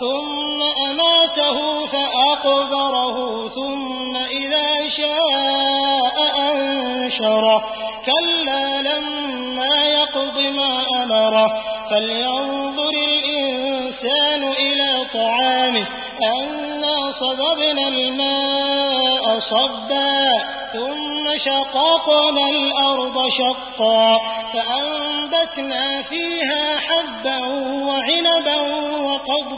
ثم أماته فأقبره ثم إذا شاء أنشره كلا لما يقض ما أمره فلينظر الإنسان إلى طعامه أنا صببنا الماء صبا ثم شققنا الأرض شقا فأنبتنا فيها حبا وعنبا